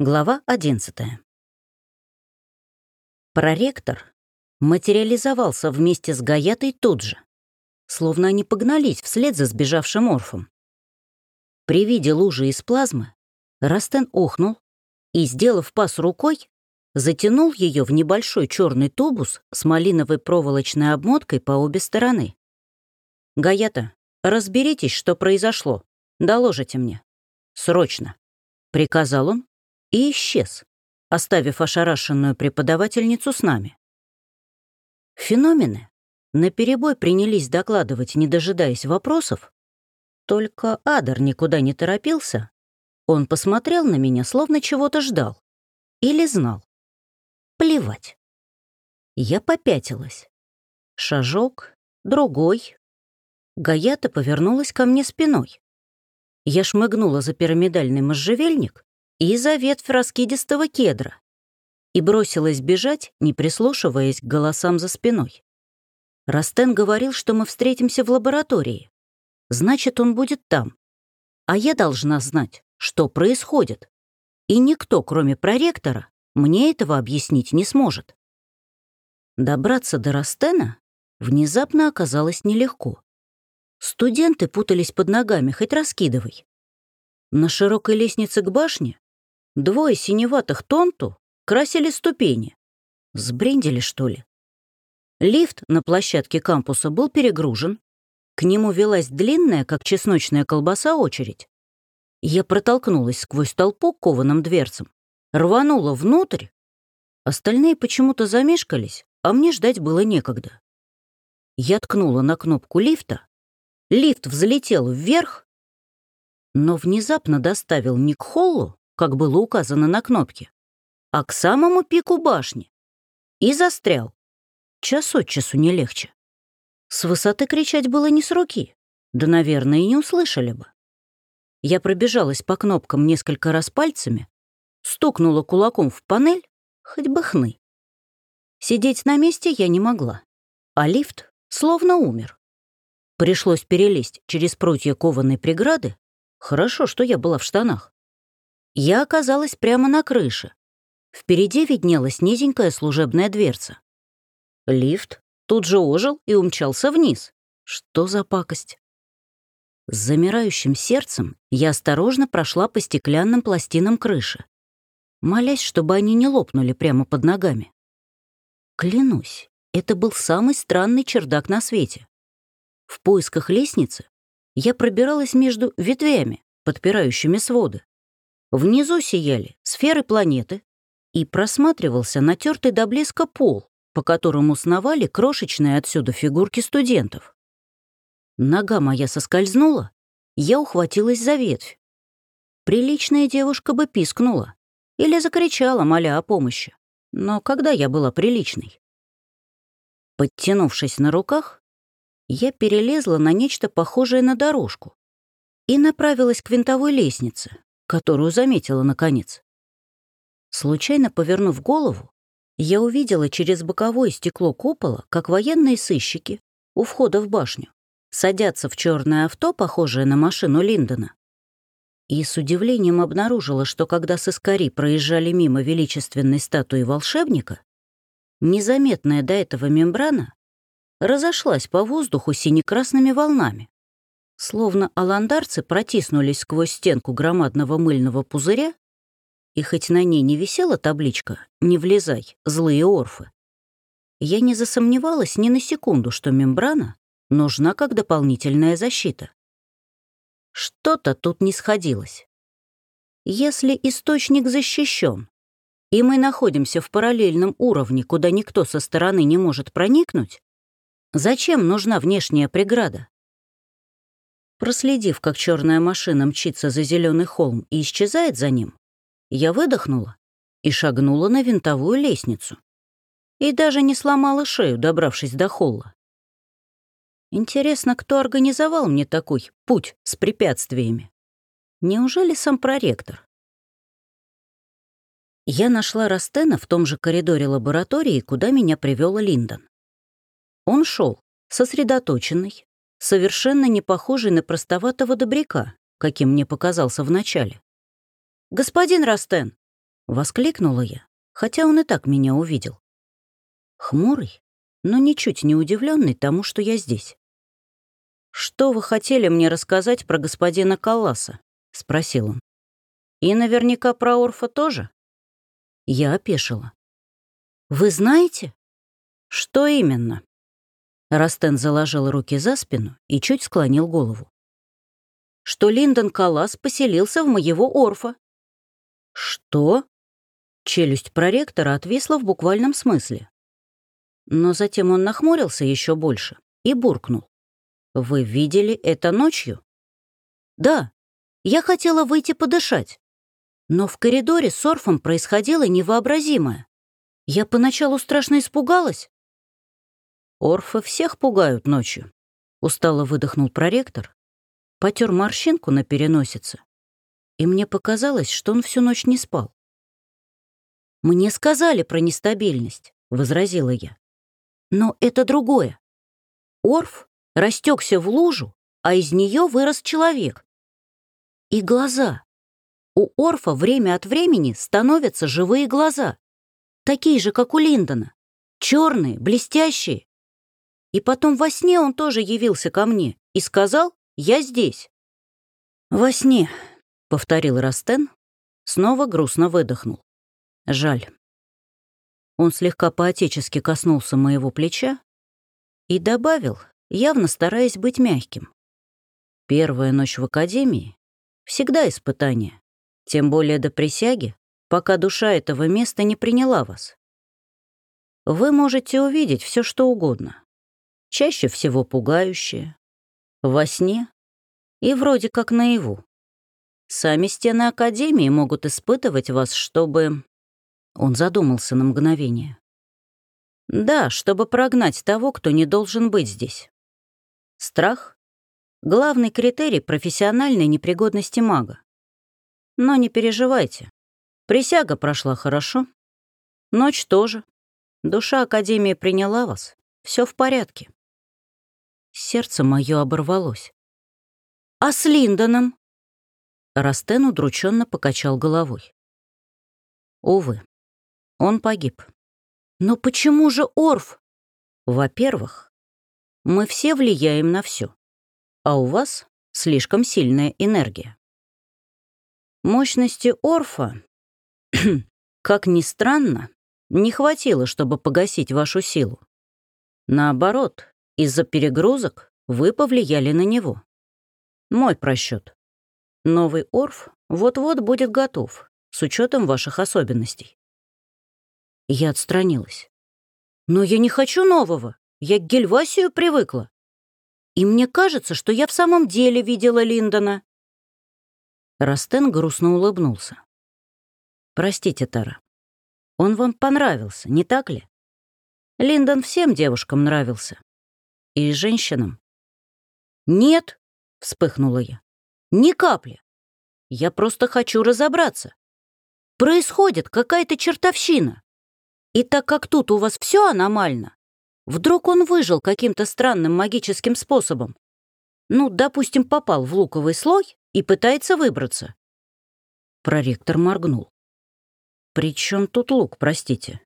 Глава 11. Проректор материализовался вместе с Гаятой тут же, словно они погнались вслед за сбежавшим орфом. При виде лужи из плазмы Растен охнул и, сделав пас рукой, затянул ее в небольшой черный тубус с малиновой проволочной обмоткой по обе стороны. «Гаята, разберитесь, что произошло. Доложите мне. Срочно», — приказал он и исчез, оставив ошарашенную преподавательницу с нами. Феномены наперебой принялись докладывать, не дожидаясь вопросов, только Адар никуда не торопился. Он посмотрел на меня, словно чего-то ждал. Или знал. Плевать. Я попятилась. Шажок, другой. Гаята повернулась ко мне спиной. Я шмыгнула за пирамидальный можжевельник и за ветвь раскидистого кедра и бросилась бежать, не прислушиваясь к голосам за спиной. Растен говорил, что мы встретимся в лаборатории. Значит, он будет там. А я должна знать, что происходит. И никто, кроме проректора, мне этого объяснить не сможет. Добраться до Растена внезапно оказалось нелегко. Студенты путались под ногами, хоть раскидывай. На широкой лестнице к башне Двое синеватых тонту красили ступени. Сбрендили, что ли? Лифт на площадке кампуса был перегружен. К нему велась длинная, как чесночная колбаса, очередь. Я протолкнулась сквозь толпу кованым дверцам, рванула внутрь. Остальные почему-то замешкались, а мне ждать было некогда. Я ткнула на кнопку лифта. Лифт взлетел вверх, но внезапно доставил не к холлу, как было указано на кнопке, а к самому пику башни. И застрял. Час от часу не легче. С высоты кричать было не с руки, да, наверное, и не услышали бы. Я пробежалась по кнопкам несколько раз пальцами, стукнула кулаком в панель, хоть бы хны. Сидеть на месте я не могла, а лифт словно умер. Пришлось перелезть через прутья кованой преграды. Хорошо, что я была в штанах я оказалась прямо на крыше. Впереди виднелась низенькая служебная дверца. Лифт тут же ожил и умчался вниз. Что за пакость? С замирающим сердцем я осторожно прошла по стеклянным пластинам крыши, молясь, чтобы они не лопнули прямо под ногами. Клянусь, это был самый странный чердак на свете. В поисках лестницы я пробиралась между ветвями, подпирающими своды. Внизу сияли сферы планеты, и просматривался натертый до блеска пол, по которому сновали крошечные отсюда фигурки студентов. Нога моя соскользнула, я ухватилась за ветвь. Приличная девушка бы пискнула или закричала, моля о помощи. Но когда я была приличной? Подтянувшись на руках, я перелезла на нечто похожее на дорожку и направилась к винтовой лестнице, которую заметила наконец. Случайно повернув голову, я увидела через боковое стекло купола, как военные сыщики у входа в башню садятся в черное авто, похожее на машину Линдона. И с удивлением обнаружила, что когда сыскари проезжали мимо величественной статуи волшебника, незаметная до этого мембрана разошлась по воздуху синекрасными волнами. Словно аландарцы протиснулись сквозь стенку громадного мыльного пузыря, и хоть на ней не висела табличка «Не влезай, злые орфы», я не засомневалась ни на секунду, что мембрана нужна как дополнительная защита. Что-то тут не сходилось. Если источник защищен, и мы находимся в параллельном уровне, куда никто со стороны не может проникнуть, зачем нужна внешняя преграда? Проследив, как черная машина мчится за зеленый холм и исчезает за ним, я выдохнула и шагнула на винтовую лестницу. И даже не сломала шею, добравшись до холла. Интересно, кто организовал мне такой путь с препятствиями? Неужели сам проректор? Я нашла Растена в том же коридоре лаборатории, куда меня привел Линдон. Он шел, сосредоточенный, совершенно не похожий на простоватого добряка, каким мне показался вначале. «Господин Растен, Воскликнула я, хотя он и так меня увидел. Хмурый, но ничуть не удивленный тому, что я здесь. «Что вы хотели мне рассказать про господина Калласа?» — спросил он. «И наверняка про Орфа тоже?» Я опешила. «Вы знаете?» «Что именно?» Растен заложил руки за спину и чуть склонил голову. «Что Линдон Калас поселился в моего Орфа». «Что?» Челюсть проректора отвисла в буквальном смысле. Но затем он нахмурился еще больше и буркнул. «Вы видели это ночью?» «Да. Я хотела выйти подышать. Но в коридоре с Орфом происходило невообразимое. Я поначалу страшно испугалась, Орфы всех пугают ночью. Устало выдохнул проректор, потер морщинку на переносице, и мне показалось, что он всю ночь не спал. «Мне сказали про нестабильность», — возразила я. «Но это другое. Орф растекся в лужу, а из нее вырос человек. И глаза. У Орфа время от времени становятся живые глаза, такие же, как у Линдона, черные, блестящие. И потом во сне он тоже явился ко мне и сказал «Я здесь». «Во сне», — повторил Растен, снова грустно выдохнул. «Жаль». Он слегка поотечески коснулся моего плеча и добавил, явно стараясь быть мягким. «Первая ночь в академии — всегда испытание, тем более до присяги, пока душа этого места не приняла вас. Вы можете увидеть все, что угодно, чаще всего пугающее, во сне и вроде как наяву. Сами стены Академии могут испытывать вас, чтобы... Он задумался на мгновение. Да, чтобы прогнать того, кто не должен быть здесь. Страх — главный критерий профессиональной непригодности мага. Но не переживайте. Присяга прошла хорошо. Ночь тоже. Душа Академии приняла вас. Все в порядке. Сердце мое оборвалось. «А с Линдоном?» Растен удрученно покачал головой. «Увы, он погиб. Но почему же Орф? Во-первых, мы все влияем на все, а у вас слишком сильная энергия. Мощности Орфа, как ни странно, не хватило, чтобы погасить вашу силу. Наоборот, из-за перегрузок вы повлияли на него. Мой просчет. Новый Орф вот-вот будет готов, с учетом ваших особенностей. Я отстранилась. Но я не хочу нового. Я к Гельвасию привыкла. И мне кажется, что я в самом деле видела Линдона. Растен грустно улыбнулся. Простите, Тара. Он вам понравился, не так ли? Линдон всем девушкам нравился. И женщинам? «Нет», — вспыхнула я, — «ни капли. Я просто хочу разобраться. Происходит какая-то чертовщина. И так как тут у вас все аномально, вдруг он выжил каким-то странным магическим способом. Ну, допустим, попал в луковый слой и пытается выбраться». Проректор моргнул. «При чем тут лук, простите?»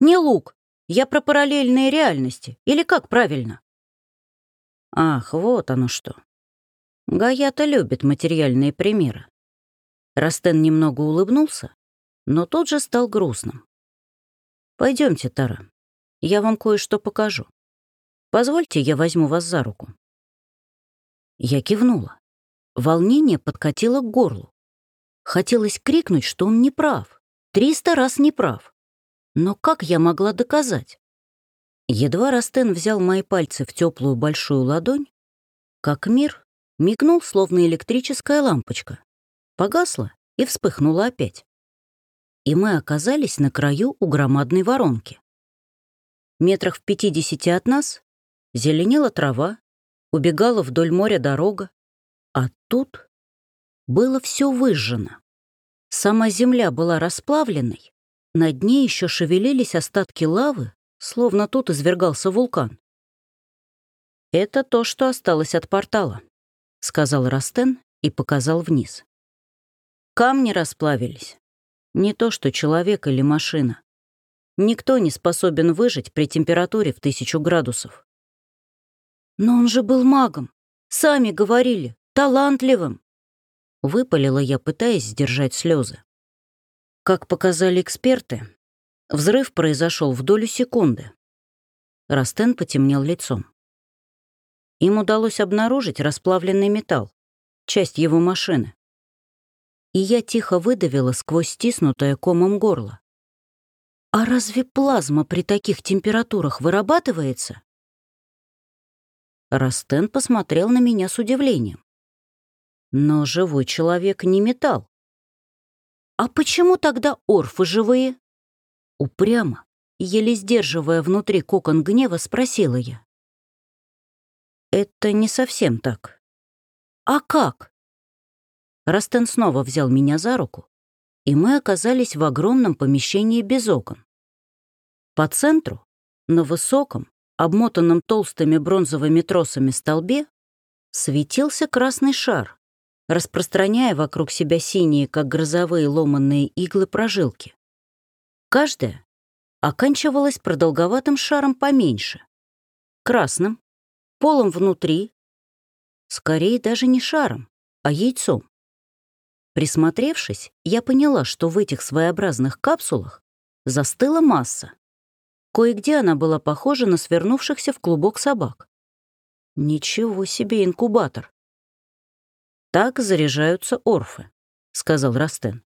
«Не лук, я про параллельные реальности. Или как правильно? Ах, вот оно что. Гаята любит материальные примеры. Растен немного улыбнулся, но тут же стал грустным. Пойдемте, Тара. Я вам кое-что покажу. Позвольте, я возьму вас за руку. Я кивнула. Волнение подкатило к горлу. Хотелось крикнуть, что он не прав. Триста раз не прав. Но как я могла доказать? Едва Растен взял мои пальцы в теплую большую ладонь, как мир мигнул, словно электрическая лампочка, погасла и вспыхнула опять. И мы оказались на краю у громадной воронки. Метрах в пятидесяти от нас зеленела трава, убегала вдоль моря дорога, а тут было все выжжено. Сама земля была расплавленной, на дне еще шевелились остатки лавы, словно тут извергался вулкан. «Это то, что осталось от портала», — сказал Растен и показал вниз. Камни расплавились. Не то что человек или машина. Никто не способен выжить при температуре в тысячу градусов. «Но он же был магом. Сами говорили, талантливым!» Выпалила я, пытаясь сдержать слезы. Как показали эксперты, взрыв произошел в долю секунды. Растен потемнел лицом. Им удалось обнаружить расплавленный металл, часть его машины. И я тихо выдавила сквозь стиснутое комом горло. «А разве плазма при таких температурах вырабатывается?» Растен посмотрел на меня с удивлением. Но живой человек не металл. «А почему тогда орфы живые?» Упрямо, еле сдерживая внутри кокон гнева, спросила я. «Это не совсем так». «А как?» Растен снова взял меня за руку, и мы оказались в огромном помещении без окон. По центру, на высоком, обмотанном толстыми бронзовыми тросами столбе, светился красный шар, распространяя вокруг себя синие, как грозовые ломанные иглы прожилки. Каждая оканчивалась продолговатым шаром поменьше, красным, полом внутри, скорее даже не шаром, а яйцом. Присмотревшись, я поняла, что в этих своеобразных капсулах застыла масса. Кое-где она была похожа на свернувшихся в клубок собак. Ничего себе инкубатор. Так заряжаются орфы, сказал Растен.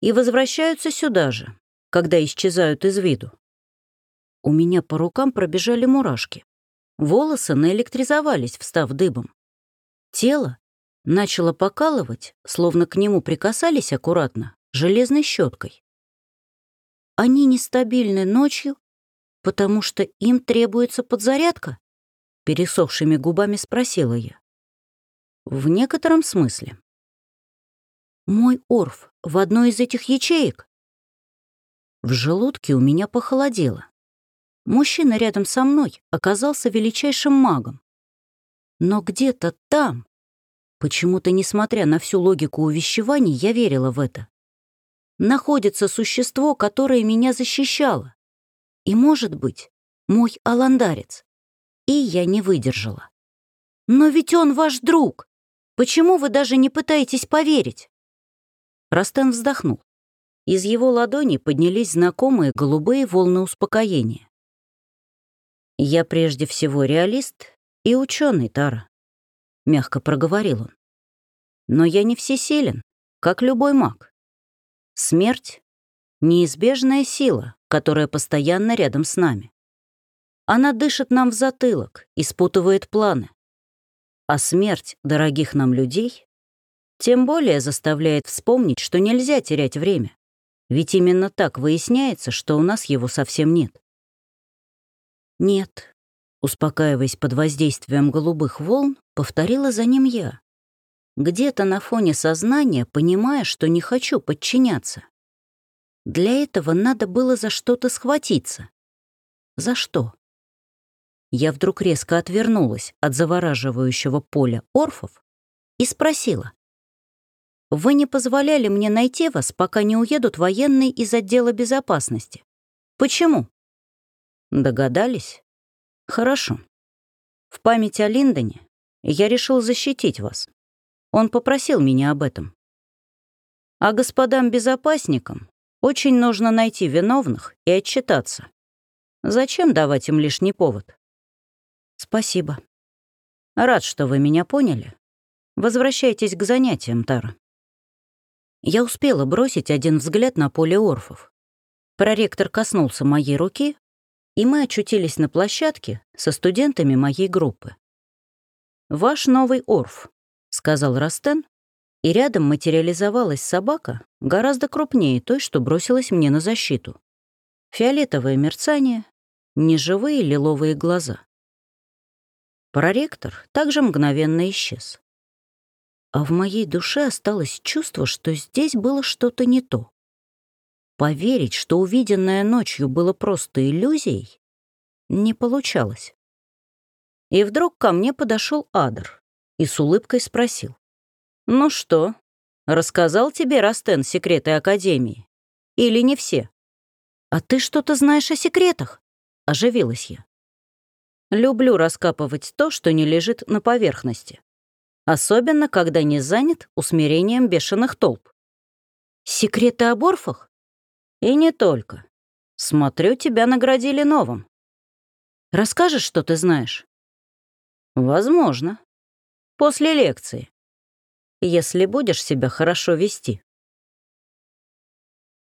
И возвращаются сюда же, когда исчезают из виду. У меня по рукам пробежали мурашки. Волосы наэлектризовались, встав дыбом. Тело начало покалывать, словно к нему прикасались аккуратно, железной щеткой. Они нестабильны ночью, потому что им требуется подзарядка? Пересохшими губами спросила я. В некотором смысле. Мой орф в одной из этих ячеек? В желудке у меня похолодело. Мужчина рядом со мной оказался величайшим магом. Но где-то там, почему-то, несмотря на всю логику увещеваний, я верила в это, находится существо, которое меня защищало. И, может быть, мой аландарец. И я не выдержала. «Но ведь он ваш друг! Почему вы даже не пытаетесь поверить?» Растен вздохнул. Из его ладони поднялись знакомые голубые волны успокоения. «Я прежде всего реалист и ученый, Тара», — мягко проговорил он. «Но я не всесилен, как любой маг. Смерть — неизбежная сила, которая постоянно рядом с нами. Она дышит нам в затылок и спутывает планы. А смерть дорогих нам людей тем более заставляет вспомнить, что нельзя терять время. Ведь именно так выясняется, что у нас его совсем нет. «Нет», — успокаиваясь под воздействием голубых волн, повторила за ним я. Где-то на фоне сознания, понимая, что не хочу подчиняться. Для этого надо было за что-то схватиться. За что? Я вдруг резко отвернулась от завораживающего поля орфов и спросила. «Вы не позволяли мне найти вас, пока не уедут военные из отдела безопасности. Почему?» Догадались? Хорошо. В память о Линдоне я решил защитить вас. Он попросил меня об этом. А господам-безопасникам очень нужно найти виновных и отчитаться. Зачем давать им лишний повод? Спасибо. Рад, что вы меня поняли. Возвращайтесь к занятиям, Тара. Я успела бросить один взгляд на поле орфов. Проректор коснулся моей руки, и мы очутились на площадке со студентами моей группы. «Ваш новый Орф», — сказал Растен, и рядом материализовалась собака, гораздо крупнее той, что бросилась мне на защиту. Фиолетовое мерцание, неживые лиловые глаза. Проректор также мгновенно исчез. А в моей душе осталось чувство, что здесь было что-то не то. Поверить, что увиденное ночью было просто иллюзией, не получалось. И вдруг ко мне подошел Адр и с улыбкой спросил. «Ну что, Рассказал тебе Растен секреты Академии? Или не все? А ты что-то знаешь о секретах? Оживилась я. Люблю раскапывать то, что не лежит на поверхности. Особенно, когда не занят усмирением бешеных толп. Секреты о борфах? И не только. Смотрю, тебя наградили новым. Расскажешь, что ты знаешь? Возможно. После лекции. Если будешь себя хорошо вести.